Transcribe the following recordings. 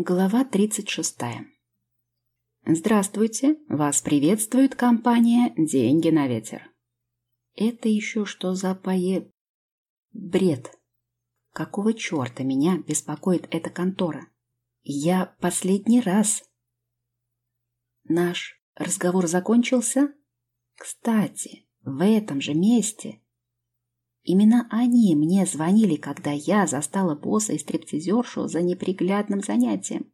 Глава 36. Здравствуйте, вас приветствует компания «Деньги на ветер». Это еще что за пое... Бред. Какого черта меня беспокоит эта контора? Я последний раз. Наш разговор закончился? Кстати, в этом же месте Именно они мне звонили, когда я застала босса и стриптизершу за неприглядным занятием.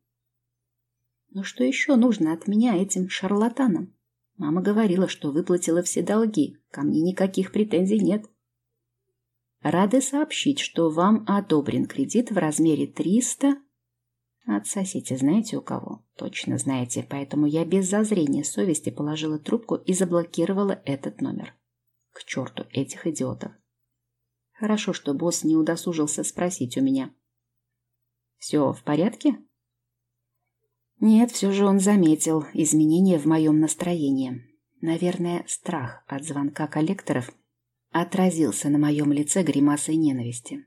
Но что еще нужно от меня этим шарлатанам? Мама говорила, что выплатила все долги, ко мне никаких претензий нет. Рады сообщить, что вам одобрен кредит в размере 300... Отсосите, знаете у кого? Точно знаете, поэтому я без зазрения совести положила трубку и заблокировала этот номер. К черту этих идиотов. Хорошо, что босс не удосужился спросить у меня. «Все в порядке?» Нет, все же он заметил изменения в моем настроении. Наверное, страх от звонка коллекторов отразился на моем лице гримасой ненависти.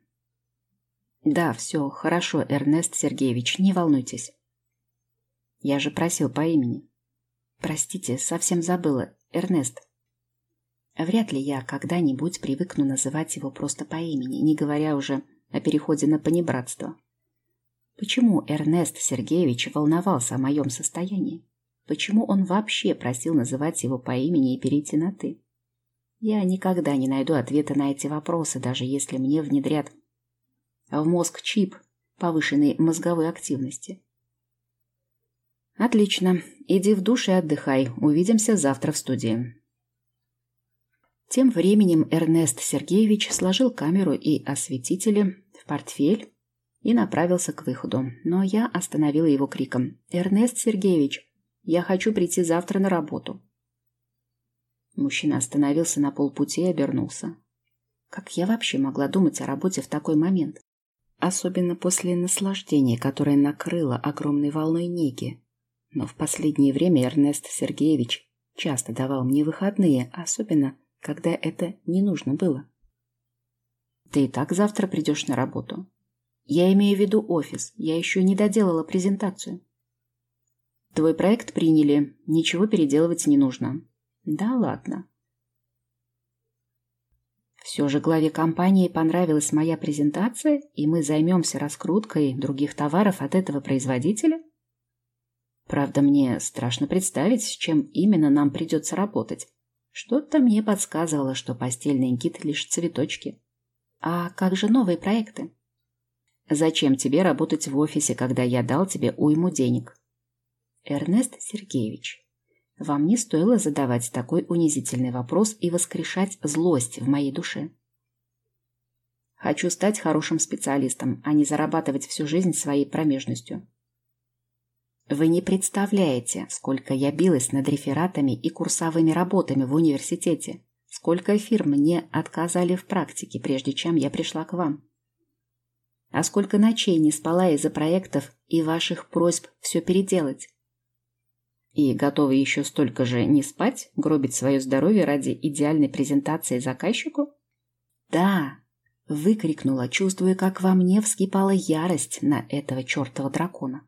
«Да, все хорошо, Эрнест Сергеевич, не волнуйтесь. Я же просил по имени. Простите, совсем забыла. Эрнест, Вряд ли я когда-нибудь привыкну называть его просто по имени, не говоря уже о переходе на понебратство. Почему Эрнест Сергеевич волновался о моем состоянии? Почему он вообще просил называть его по имени и перейти на «ты»? Я никогда не найду ответа на эти вопросы, даже если мне внедрят в мозг чип повышенной мозговой активности. Отлично. Иди в душ и отдыхай. Увидимся завтра в студии. Тем временем Эрнест Сергеевич сложил камеру и осветители в портфель и направился к выходу. Но я остановила его криком. «Эрнест Сергеевич, я хочу прийти завтра на работу». Мужчина остановился на полпути и обернулся. Как я вообще могла думать о работе в такой момент? Особенно после наслаждения, которое накрыло огромной волной неги. Но в последнее время Эрнест Сергеевич часто давал мне выходные, особенно когда это не нужно было. Ты и так завтра придешь на работу. Я имею в виду офис. Я еще не доделала презентацию. Твой проект приняли. Ничего переделывать не нужно. Да ладно. Все же главе компании понравилась моя презентация, и мы займемся раскруткой других товаров от этого производителя? Правда, мне страшно представить, с чем именно нам придется работать. Что-то мне подсказывало, что постельный гид лишь цветочки. А как же новые проекты? Зачем тебе работать в офисе, когда я дал тебе уйму денег? Эрнест Сергеевич, вам не стоило задавать такой унизительный вопрос и воскрешать злость в моей душе. Хочу стать хорошим специалистом, а не зарабатывать всю жизнь своей промежностью. Вы не представляете, сколько я билась над рефератами и курсовыми работами в университете, сколько фирм мне отказали в практике, прежде чем я пришла к вам. А сколько ночей не спала из-за проектов и ваших просьб все переделать. И готовы еще столько же не спать, гробить свое здоровье ради идеальной презентации заказчику? Да, выкрикнула, чувствуя, как во мне вскипала ярость на этого чертова дракона.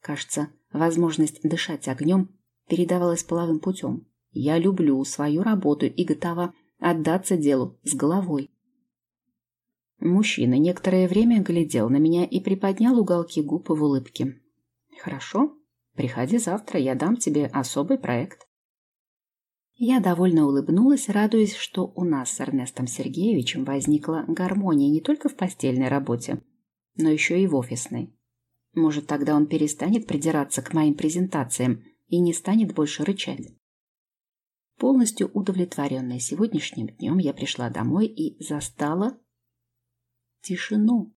Кажется, возможность дышать огнем передавалась половым путем. Я люблю свою работу и готова отдаться делу с головой. Мужчина некоторое время глядел на меня и приподнял уголки губ в улыбке. «Хорошо, приходи завтра, я дам тебе особый проект». Я довольно улыбнулась, радуясь, что у нас с Эрнестом Сергеевичем возникла гармония не только в постельной работе, но еще и в офисной. Может, тогда он перестанет придираться к моим презентациям и не станет больше рычать. Полностью удовлетворенная сегодняшним днем, я пришла домой и застала тишину.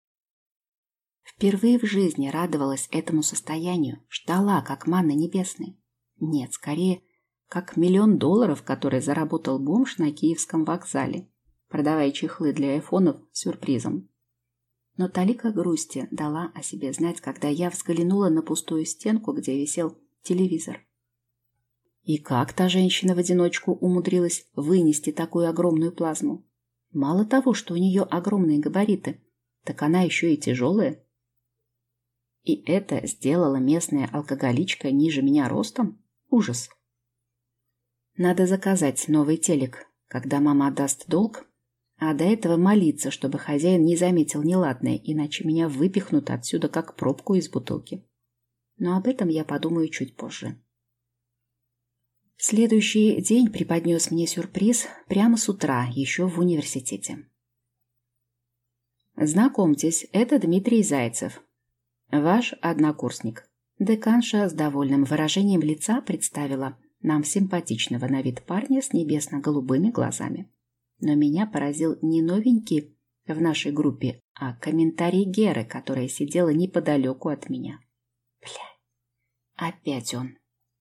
Впервые в жизни радовалась этому состоянию, ждала, как манна небесной. Нет, скорее, как миллион долларов, который заработал бомж на Киевском вокзале, продавая чехлы для айфонов сюрпризом. Но талика грусти дала о себе знать, когда я взглянула на пустую стенку, где висел телевизор. И как та женщина в одиночку умудрилась вынести такую огромную плазму? Мало того, что у нее огромные габариты, так она еще и тяжелая. И это сделала местная алкоголичка ниже меня ростом? Ужас. Надо заказать новый телек, когда мама отдаст долг, а до этого молиться, чтобы хозяин не заметил неладное, иначе меня выпихнут отсюда как пробку из бутылки. Но об этом я подумаю чуть позже. Следующий день преподнес мне сюрприз прямо с утра, еще в университете. Знакомьтесь, это Дмитрий Зайцев, ваш однокурсник. Деканша с довольным выражением лица представила нам симпатичного на вид парня с небесно-голубыми глазами. Но меня поразил не новенький в нашей группе, а комментарий Геры, которая сидела неподалеку от меня. Бля, опять он.